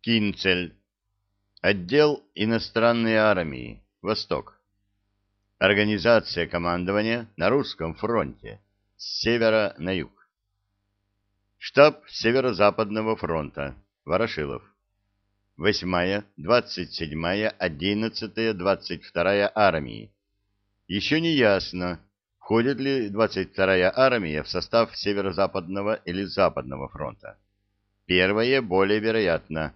Кинцель. Отдел иностранной армии. Восток. Организация командования на русском фронте. С севера на юг. Штаб Северо-Западного фронта. Ворошилов. 8-я, 27-я, 11-я, 22-я армии. Еще не ясно, входит ли 22-я армия в состав Северо-Западного или Западного фронта. Первое более вероятно.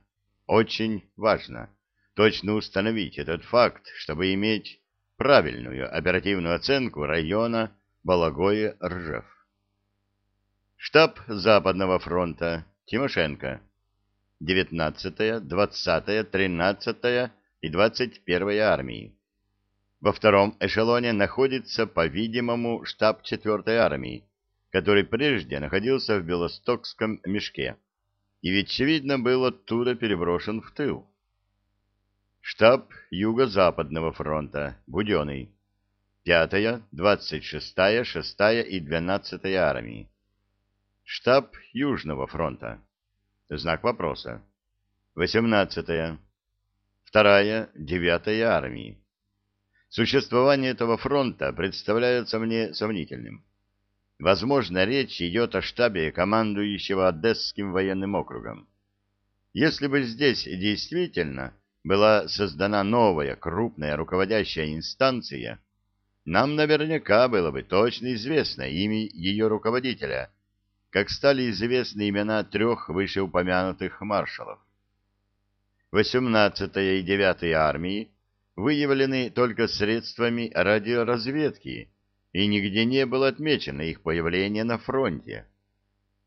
Очень важно точно установить этот факт, чтобы иметь правильную оперативную оценку района Балагое-Ржев. Штаб Западного фронта. Тимошенко. 19-я, 20-я, 13-я и 21-я армии. Во втором эшелоне находится, по-видимому, штаб 4-й армии, который прежде находился в Белостокском мешке и, очевидно, был оттуда переброшен в тыл. Штаб Юго-Западного фронта, Буденный. 5-я, 26-я, 6-я и 12-я армии. Штаб Южного фронта. Знак вопроса. 18-я. 2-я, 9-я армии. Существование этого фронта представляется мне сомнительным. Возможно, речь идет о штабе командующего Одесским военным округом. Если бы здесь действительно была создана новая крупная руководящая инстанция, нам наверняка было бы точно известно имя ее руководителя – как стали известны имена трех вышеупомянутых маршалов. 18-я и 9-я армии выявлены только средствами радиоразведки, и нигде не было отмечено их появление на фронте.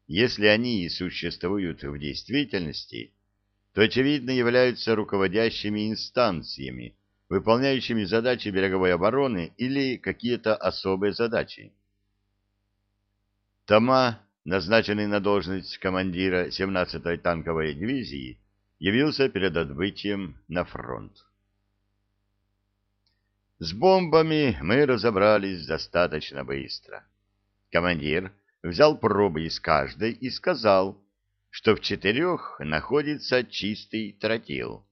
Если они и существуют в действительности, то, очевидно, являются руководящими инстанциями, выполняющими задачи береговой обороны или какие-то особые задачи. Тома назначенный на должность командира 17-й танковой дивизии, явился перед отбытием на фронт. С бомбами мы разобрались достаточно быстро. Командир взял пробы из каждой и сказал, что в четырех находится чистый тротил,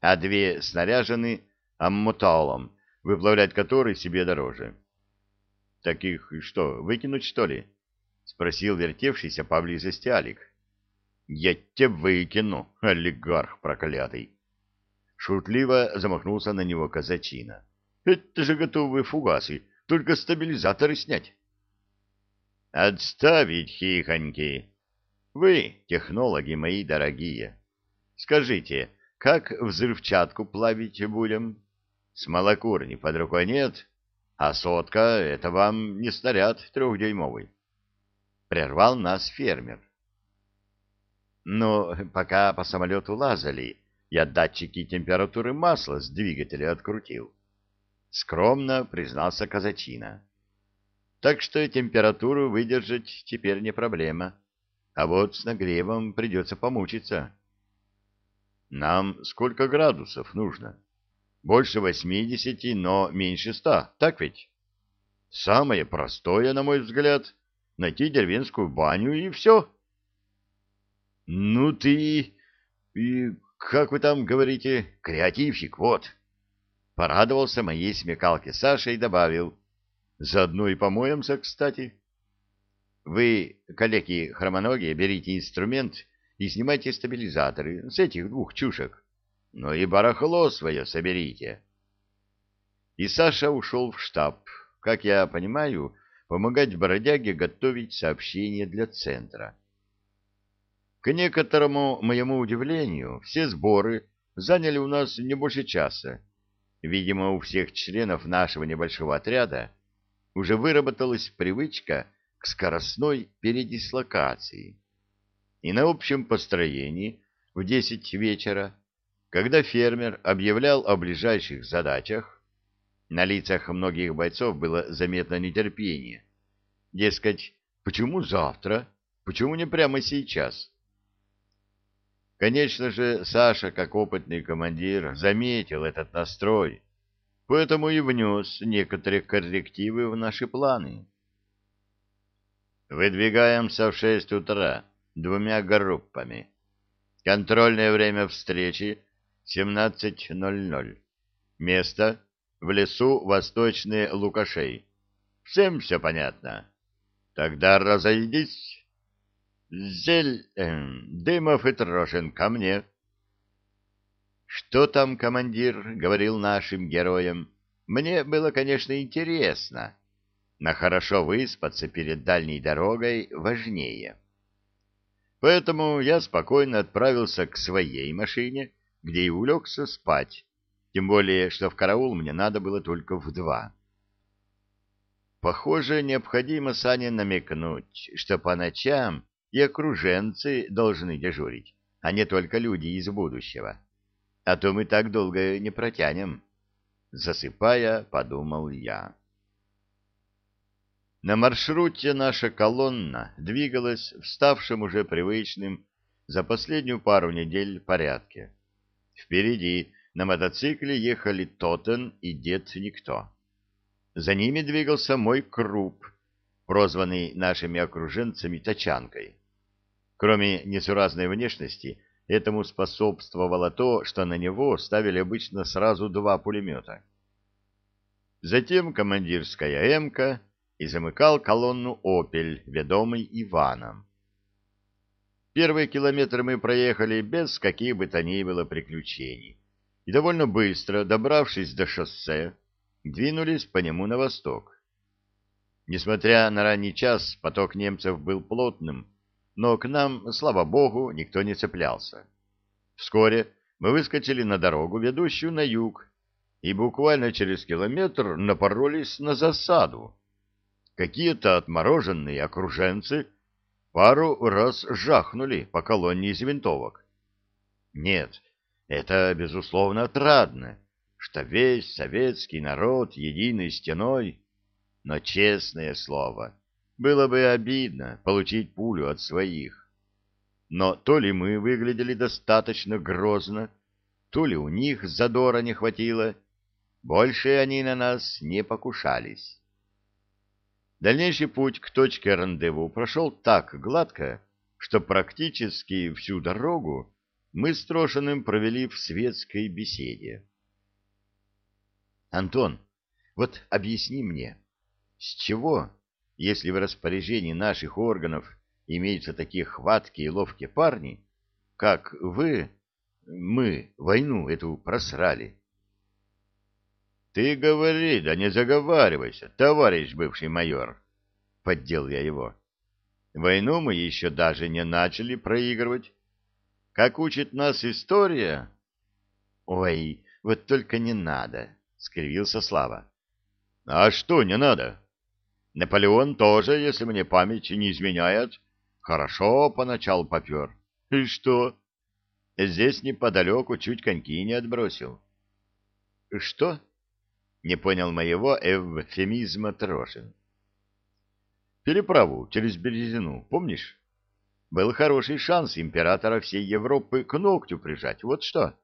а две снаряжены аммуталом, выплавлять который себе дороже. Таких что, выкинуть, что ли? — спросил вертевшийся поблизости Алик. — Я тебя выкину, олигарх проклятый! Шутливо замахнулся на него казачина. — Это же готовые фугасы, только стабилизаторы снять. — Отставить, хихоньки! Вы, технологи мои дорогие, скажите, как взрывчатку плавить будем? Смолокурни под рукой нет, а сотка — это вам не снаряд трехдюймовый прервал нас фермер. Но пока по самолету лазали, я датчики температуры масла с двигателя открутил. Скромно признался казачина. Так что температуру выдержать теперь не проблема. А вот с нагревом придется помучиться. Нам сколько градусов нужно? Больше восьмидесяти, но меньше ста, так ведь? Самое простое, на мой взгляд, найти деревенскую баню и все. — Ну ты... и как вы там говорите, креативщик, вот. Порадовался моей смекалке Саша и добавил. Заодно и помоемся, кстати. Вы, коллеги хромоногие, берите инструмент и снимайте стабилизаторы с этих двух чушек. Ну и барахло свое соберите. И Саша ушел в штаб. Как я понимаю, помогать бродяге готовить сообщение для центра. К некоторому моему удивлению, все сборы заняли у нас не больше часа. Видимо, у всех членов нашего небольшого отряда уже выработалась привычка к скоростной передислокации. И на общем построении в десять вечера, когда фермер объявлял о ближайших задачах, на лицах многих бойцов было заметно нетерпение. Дескать, почему завтра? Почему не прямо сейчас? Конечно же, Саша, как опытный командир, заметил этот настрой, поэтому и внес некоторые коррективы в наши планы. Выдвигаемся в шесть утра двумя группами. Контрольное время встречи 17.00. Место в лесу Восточные Лукашей. Всем все понятно. Тогда разойдись. Зель... Э, Дымов и Трошин ко мне. Что там командир говорил нашим героям? Мне было, конечно, интересно, но хорошо выспаться перед дальней дорогой важнее. Поэтому я спокойно отправился к своей машине, где и улегся спать, тем более, что в караул мне надо было только в два. Похоже, необходимо Сане намекнуть, что по ночам и окруженцы должны дежурить, а не только люди из будущего. А то мы так долго не протянем. Засыпая, подумал я. На маршруте наша колонна двигалась в ставшем уже привычным за последнюю пару недель порядке. Впереди на мотоцикле ехали Тотен и Дед Никто. За ними двигался мой круп, прозванный нашими окруженцами тачанкой. Кроме несуразной внешности, этому способствовало то, что на него ставили обычно сразу два пулемета. Затем командирская «Эмка» и замыкал колонну «Опель», ведомый Иваном. Первые километры мы проехали без каких бы то ни было приключений, и довольно быстро, добравшись до шоссе, двинулись по нему на восток. Несмотря на ранний час, поток немцев был плотным, но к нам, слава богу, никто не цеплялся. Вскоре мы выскочили на дорогу, ведущую на юг, и буквально через километр напоролись на засаду. Какие-то отмороженные окруженцы пару раз жахнули по колонне из винтовок. Нет, это, безусловно, отрадно, что весь советский народ единой стеной, но, честное слово, было бы обидно получить пулю от своих. Но то ли мы выглядели достаточно грозно, то ли у них задора не хватило, больше они на нас не покушались. Дальнейший путь к точке рандеву прошел так гладко, что практически всю дорогу мы с Трошиным провели в светской беседе. Антон, вот объясни мне, с чего, если в распоряжении наших органов имеются такие хваткие и ловкие парни, как вы, мы войну эту просрали? Ты говори, да не заговаривайся, товарищ бывший майор, поддел я его. Войну мы еще даже не начали проигрывать. Как учит нас история... Ой, вот только не надо, — скривился Слава. — А что не надо? Наполеон тоже, если мне память не изменяет, хорошо поначалу попер. И что? Здесь неподалеку чуть коньки не отбросил. — Что? — не понял моего эвфемизма Трошин. — Переправу через Березину, помнишь? Был хороший шанс императора всей Европы к ногтю прижать, вот что.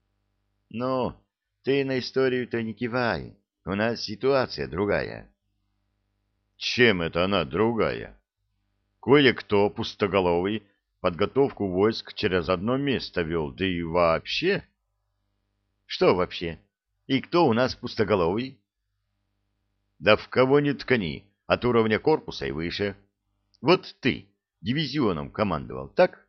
— Ну, ты на историю-то не кивай. У нас ситуация другая. Чем это она другая? Кое-кто пустоголовый подготовку войск через одно место вел, да и вообще... Что вообще? И кто у нас пустоголовый? Да в кого не ткани, от уровня корпуса и выше. Вот ты дивизионом командовал, так?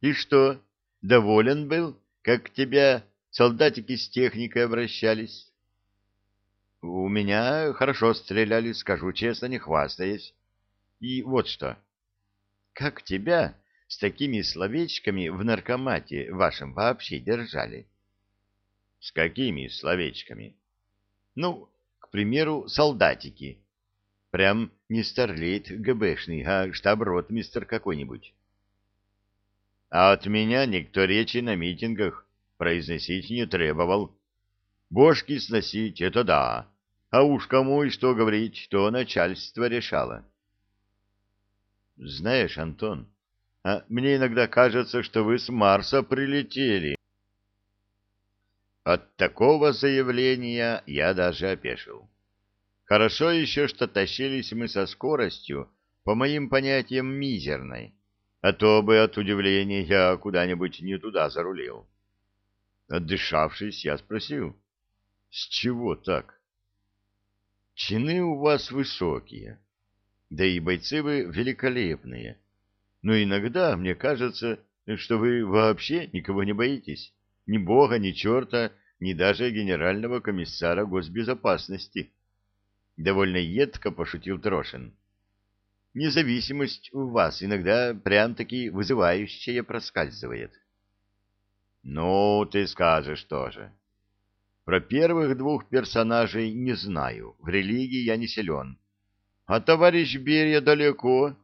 И что, доволен был, как тебя Солдатики с техникой обращались. У меня хорошо стреляли, скажу честно, не хвастаясь. И вот что. Как тебя с такими словечками в наркомате вашем вообще держали? С какими словечками? Ну, к примеру, солдатики. Прям не старлейт ГБшный, а штаб-ротмистер какой-нибудь. А от меня никто речи на митингах произносить не требовал. Бошки сносить — это да, а уж кому и что говорить, то начальство решало. Знаешь, Антон, а мне иногда кажется, что вы с Марса прилетели. От такого заявления я даже опешил. Хорошо еще, что тащились мы со скоростью, по моим понятиям, мизерной, а то бы от удивления я куда-нибудь не туда зарулил. Отдышавшись, я спросил, с чего так? Чины у вас высокие, да и бойцы вы великолепные, но иногда мне кажется, что вы вообще никого не боитесь, ни бога, ни черта, ни даже генерального комиссара госбезопасности. Довольно едко пошутил Трошин. Независимость у вас иногда прям-таки вызывающая проскальзывает. Ну, ты скажешь тоже. Про первых двух персонажей не знаю, в религии я не силен. А товарищ Берия далеко,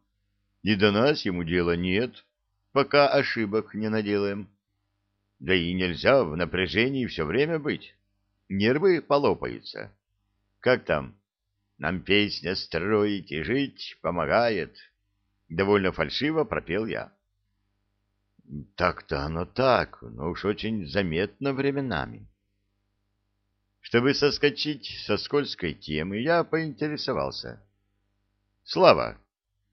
и до нас ему дела нет, пока ошибок не наделаем. Да и нельзя в напряжении все время быть. Нервы полопаются. Как там? Нам песня строить и жить помогает. Довольно фальшиво пропел я. Так-то оно так, но уж очень заметно временами. Чтобы соскочить со скользкой темы, я поинтересовался. Слава,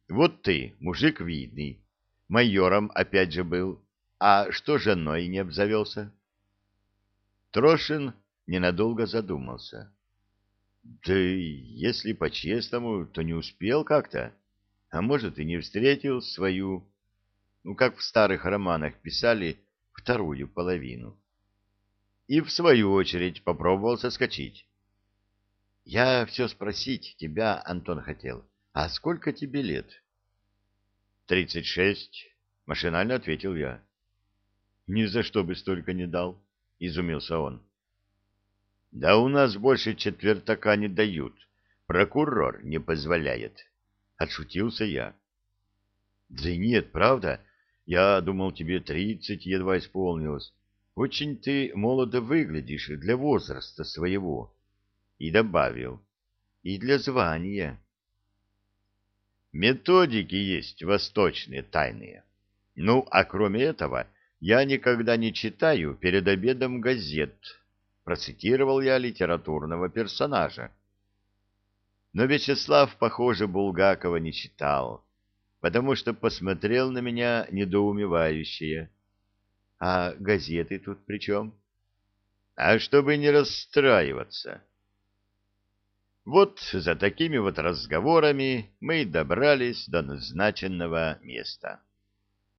вот ты, мужик видный, майором опять же был, а что женой не обзавелся? Трошин ненадолго задумался. Да если по-честному, то не успел как-то, а может и не встретил свою, ну как в старых романах писали, вторую половину. И в свою очередь попробовал соскочить. Я все спросить тебя, Антон, хотел. А сколько тебе лет? Тридцать шесть, машинально ответил я. Ни за что бы столько не дал, изумился он. Да у нас больше четвертака не дают. Прокурор не позволяет. Отшутился я. Да нет, правда. Я думал, тебе тридцать едва исполнилось. Очень ты молодо выглядишь для возраста своего. И добавил. И для звания. Методики есть восточные, тайные. Ну, а кроме этого, я никогда не читаю перед обедом газет, процитировал я литературного персонажа. Но Вячеслав, похоже, Булгакова не читал, потому что посмотрел на меня недоумевающе. А газеты тут при чем? А чтобы не расстраиваться. Вот за такими вот разговорами мы и добрались до назначенного места.